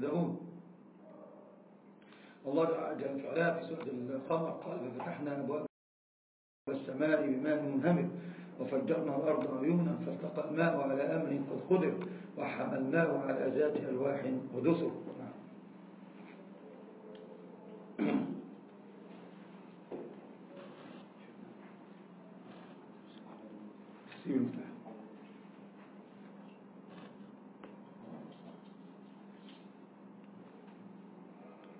يهتدون الله جل وعلا في سورة القمر قال ففتحنا أبواب السماء بماء منهمر وفجرنا الأرض عيونا فالتقى الماء على أمر قد قدر وحملناه على ذات ألواح ودسر.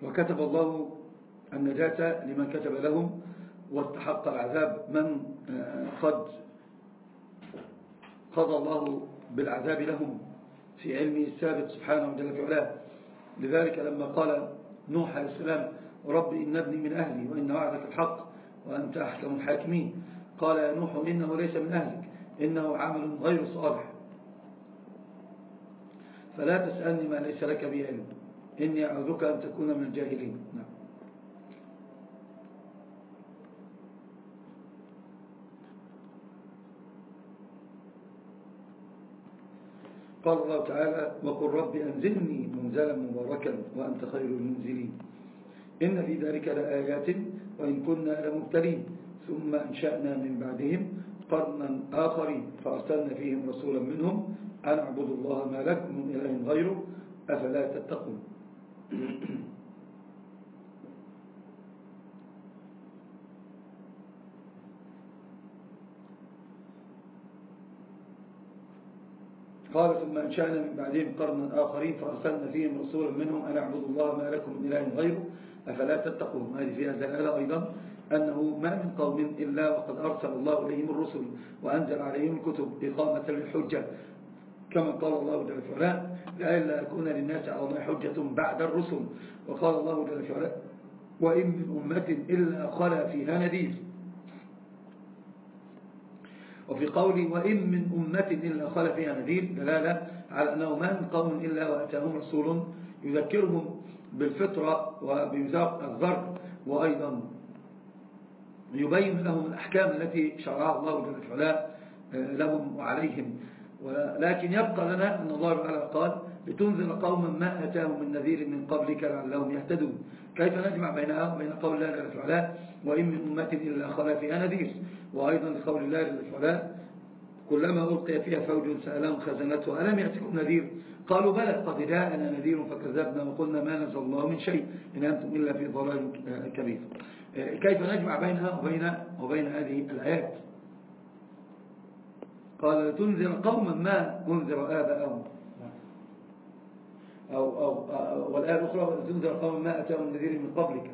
وكتب الله النجاة لمن كتب لهم واستحق العذاب من آه، قد قضى الله بالعذاب لهم في علمه الثابت سبحانه وجل وعلا لذلك لما قال نوح عليه السلام رب إن ابني من أهلي وإن وعدك الحق وأنت أحكم الحاكمين. قال يا نوح إنه ليس من أهلك إنه عمل غير صالح. فلا تسألني ما ليس لك به علم. إني أعوذك أن تكون من الجاهلين. نعم. قال الله تعالى وقل رب أنزلني منزلا مباركا وأنت خير المنزلين. إن في ذلك لآيات وإن كنا لمبتلين. ثم أنشأنا من بعدهم قرنا آخرين فأرسلنا فيهم رسولا منهم أن اعبدوا الله ما لكم من إله غيره أفلا تتقون. قال ثم أنشأنا من بعدهم قرنا آخرين فأرسلنا فيهم رسولا منهم أن اعبدوا الله ما لكم من إله غيره؟ أفلا تتقون؟ هذه فيها دلالة أيضا أنه ما من قوم إلا وقد أرسل الله إليهم الرسل وأنزل عليهم الكتب إقامة للحجة. كما قال الله جل وعلا لئلا يكون للناس على الله حجة بعد الرسل. وقال الله جل وعلا وإن من أمة إلا خلا فيها نذير. وفي قوله وإن من أمة إلا خلا فيها نذير دلالة على أنه ما من قوم إلا وأتاهم رسول يذكرهم بالفطرة وبمزاق الذر وأيضا يبين لهم الأحكام التي شرعها الله جل وعلا آه، لهم وعليهم. ولكن يبقى لنا أن الله تعالى قال لتنذر قوما ما أتاهم من نذير من قبلك لعلهم يهتدون. كيف نجمع بينها وبين قول الله جل وعلا وإن من أمة إلا خلا فيها نذير. وأيضا لقول الله جل وعلا كلما ألقي فيها فوج سألهم خزنتها ألم يأتكم نذير؟ قالوا بلى قد جاءنا نذير فكذبنا وقلنا ما نزل الله من شيء إن أنتم إلا في ضلال كبير. كيف نجمع بينها وبين, وبين هذه الآيات؟ قال لتنذر قوما ما أنذر آباءهم. أو, أو, والآية الأخرى لتنذر قوما ما أتاهم نذير من قبلك.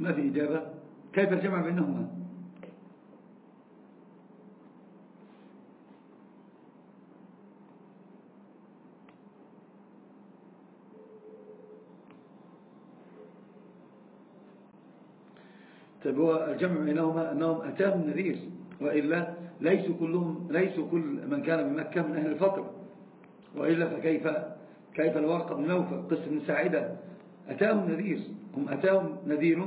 ما في إجابة؟ كيف الجمع بينهما؟ طيب هو الجمع بينهما أنهم أتاهم نذير وإلا ليسوا كلهم ليسوا كل من كان بمكة من أهل الفترة وإلا فكيف كيف الورقة بن نوفل قسم من ساعدة أتاهم نذير هم أتاهم نذير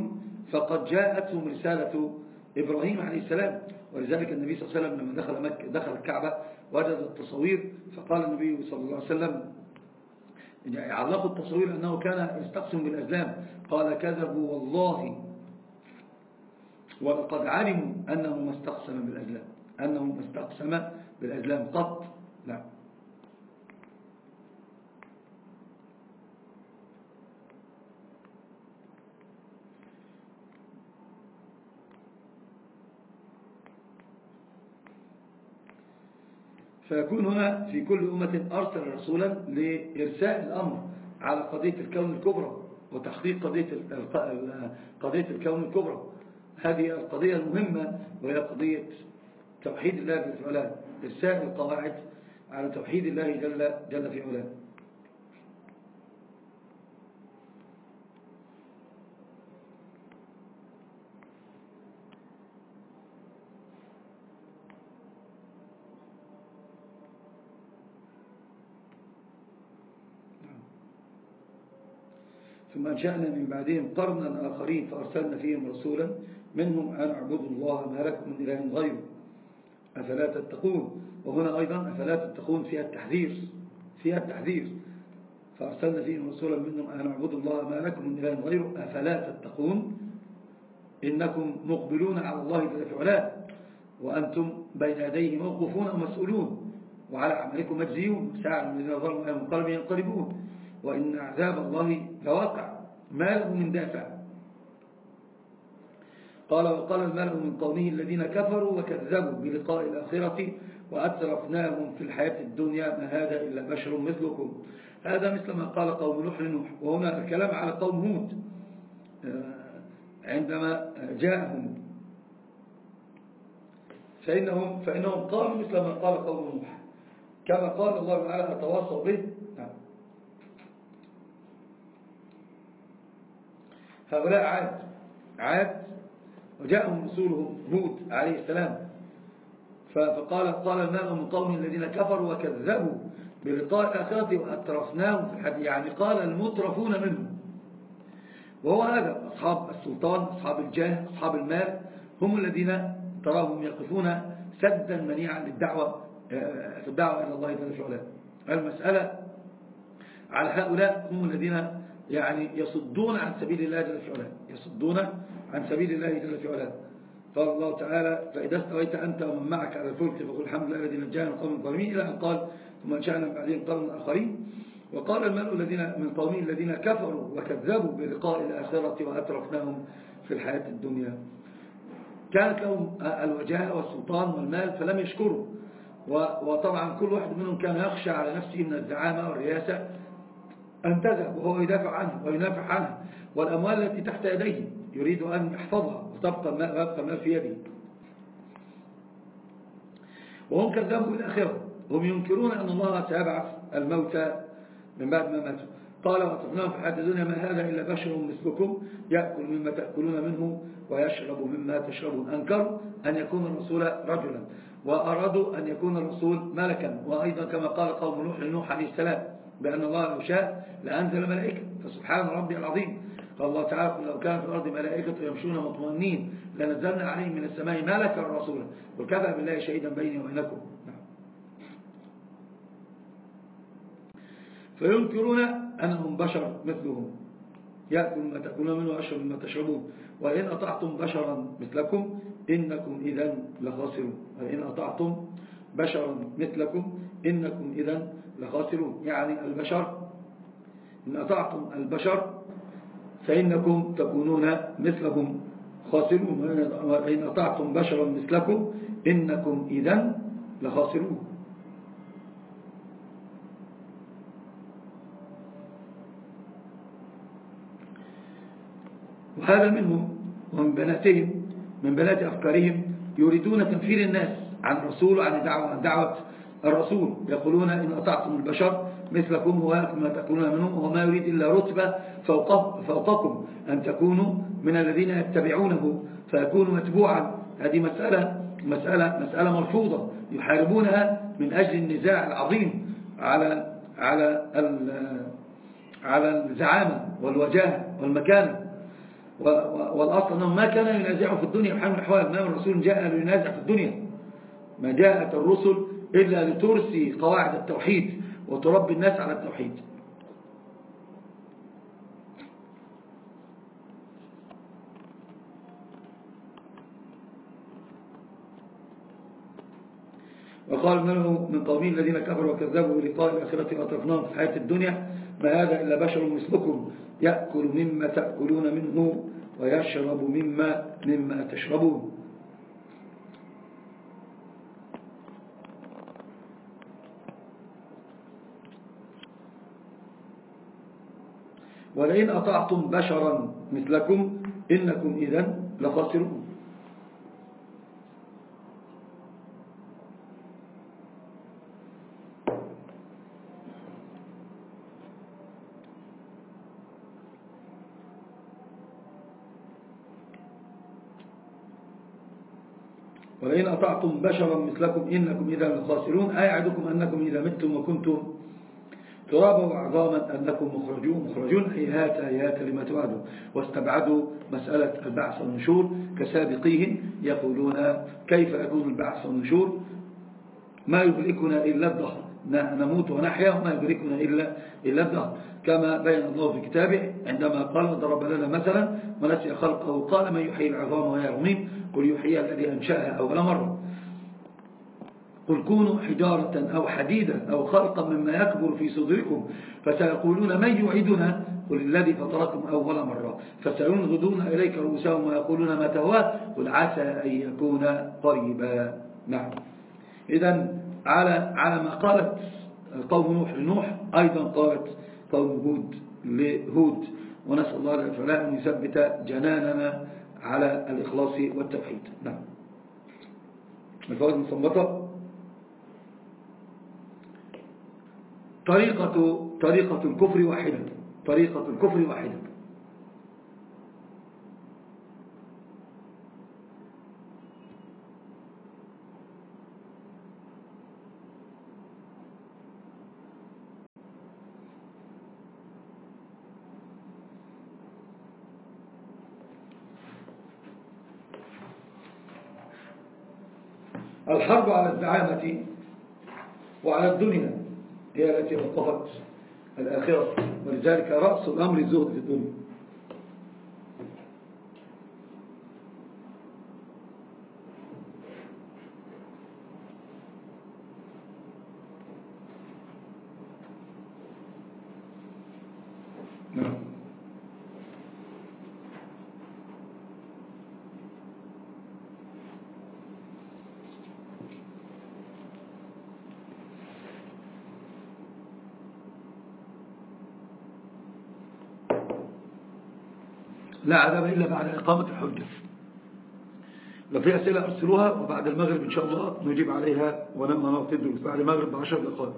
فقد جاءتهم رسالة إبراهيم عليه السلام ولذلك النبي صلى الله عليه وسلم لما دخل, مكة دخل الكعبة وجد التصوير فقال النبي صلى الله عليه وسلم يعني علقوا التصوير أنه كان يستقسم بالأزلام. قال كذبوا والله ولقد علموا أنه ما استقسم بالأزلام أنه ما استقسم بالأزلام قط لا. فيكون هنا في كل أمة أرسل رسولا لإرساء الأمر على قضية الكون الكبرى وتحقيق قضية قضية الكون الكبرى. هذه القضية المهمة وهي قضية توحيد الله في علاه إرساء القواعد على توحيد الله جل, جل في علاه. ثم أنشأنا من بعدهم قرنا آخرين فأرسلنا فيهم رسولا منهم أن اعبدوا الله ما لكم من إله غيره. أفلا تتقون؟ وهنا أيضا أفلا تتقون فيها التحذير فيها التحذير. فأرسلنا فيهم رسولا منهم أن اعبدوا الله ما لكم من إله غيره. أفلا تتقون؟ إنكم مقبلون على الله جل في علاه وأنتم بين يديه موقوفون ومسؤولون وعلى عملكم مجزيون. ساعة الذين ظلموا أيهم قلب ينقلبون. وإن عذاب الله لواقع. ما له من دافع. قال وقال الملأ من قومه الذين كفروا وكذبوا بلقاء الآخرة وأترفناهم في الحياة الدنيا ما هذا إلا بشر مثلكم. هذا مثل ما قال قوم نوح لنوح. وهنا الكلام على قوم هود. آه، عندما جاءهم. فإنهم, فإنهم قالوا مثل ما قال قوم نوح. كما قال الله تعالى أتواصوا به. هؤلاء عاد عاد وجاءهم رسولهم هود عليه السلام. فقال قال الماء من قوم الذين كفروا وكذبوا بلقاء الآخرة وأترفناهم في الحديث. يعني قال المترفون منهم. وهو هذا أصحاب السلطان أصحاب الجاه أصحاب المال هم الذين تراهم يقفون سدا منيعا للدعوة في الدعوة إلى الله جل وعلا. المسألة على هؤلاء هم الذين يعني يصدون عن سبيل الله جل في علاه. يصدون عن سبيل الله جل في علاه. قال الله تعالى فإذا استويت أنت ومن معك على الفلك فقل الحمد لله الذي نجانا من قوم الظالمين إلى أن قال ثم أنشأنا بعدين قرن آخرين. وقال الملأ الذين من قومه الذين كفروا وكذبوا بلقاء الآخرة وأترفناهم في الحياة الدنيا. كانت لهم الوجاهة والسلطان والمال فلم يشكروا. وطبعا كل واحد منهم كان يخشى على نفسه من الزعامة والرياسة أن تذهب وهو يدافع عنه وينافع عنها والأموال التي تحت يديه يريد أن يحفظها وتبقى المال في يده. وهم كذبوا بالآخرة هم ينكرون أن الله سيبعث الموتى من بعد ما ماتوا. قال وطفناهم في حياة الدنيا ما هذا إلا بشر مثلكم يأكل مما تأكلون منه ويشرب مما تشربون. أنكروا أن يكون الرسول رجلا. وأرادوا أن يكون الرسول ملكا. وأيضا كما قال قوم نوح لنوح عليه السلام بأن الله لو شاء لأنزل ملائكة. فسبحان ربي العظيم. قال الله تعالى لو كان في الأرض ملائكة يمشون مطمئنين لنزلنا عليهم من السماء ملكا رسولا. وكفى بالله شهيدا بيني وبينكم. فينكرون أنهم بشر مثلهم. يأكل ما تأكلون منه وأشرب مما تشربون. وإن أطعتم بشرا مثلكم إنكم إذا لخاسرون. وإن أطعتم بشرا مثلكم إنكم إذا لخاسرون. يعني البشر إن أطعتم البشر فإنكم تكونون مثلهم. خاسرون وإن أطعتم بشرا مثلكم إنكم إذا لخاسرون. وهذا منهم ومن بناتهم من بنات أفكارهم يريدون تنفير الناس. عن الرسول وعن دعوة, دعوة الرسول. يقولون إن أطعتم البشر مثلكم هو ما تكونون منهم وما يريد إلا رتبة فوق فوقكم أن تكونوا من الذين يتبعونه. فيكونوا متبوعا. هذه مسألة مسألة مسألة مرفوضة يحاربونها من أجل النزاع العظيم على على على الزعامة والوجاهة والمكانة. والأصل أنه ما كان ينازعه في الدنيا. بحال من الأحوال ما من رسول جاء لينازع في الدنيا. ما جاءت الرسل إلا لترسي قواعد التوحيد وتربي الناس على التوحيد. وقال منه من قومه الذين كفروا وكذبوا بلقاء الآخرة وأطرفناهم في الحياة الدنيا ما هذا إلا بشر مثلكم. يأكل مما تأكلون منه ويشرب مما, مما تشربون. ولئن أطعتم بشرا مثلكم إنكم إذا لخاسرون. ولئن أطعتم بشرا مثلكم إنكم إذا لخاسرون. أيعدكم أنكم إذا متم وكنتم ترابا وعظاما أنكم مخرجون مخرجون هيهات هيهات لما توعدوا. واستبعدوا مسألة البعث والنشور كسابقيهم يقولون كيف يكون البعث والنشور؟ ما يدركنا إلا الظهر نموت ونحيا وما يدركنا إلا, إلا الدهر. كما بين الله في كتابه عندما قال ضرب لنا مثلا ونسي خلقه قال من يحيي العظام وهي رميم قل يحيي الذي أنشأها أول مرة. قل كونوا حجارة أو حديدة أو خلقا مما يكبر في صدركم فسيقولون من يعيدنا؟ قل الذي فطركم أول مرة. فسينغدون إليك رؤوسهم ويقولون ما تهوى قل عسى أن يكون قريبا. نعم. إذا على على ما قالت قوم نوح لنوح أيضا قالت قوم هود لهود. ونسأل الله تعالى أن يثبت جناننا على الإخلاص والتوحيد. نعم. الفوائد المصمتة طريقة طريقة الكفر واحدة طريقة الكفر واحدة. الحرب على الزعامة وعلى الدنيا. هي التي وقفت الآخرة ولذلك رأس الأمر الزهد في الدنيا. لا عذاب إلا بعد إقامة الحجة. لو في أسئلة أرسلوها وبعد المغرب إن شاء الله نجيب عليها نغطي الدروس بعد المغرب بعشر دقائق.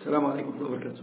السلام عليكم ورحمة الله وبركاته.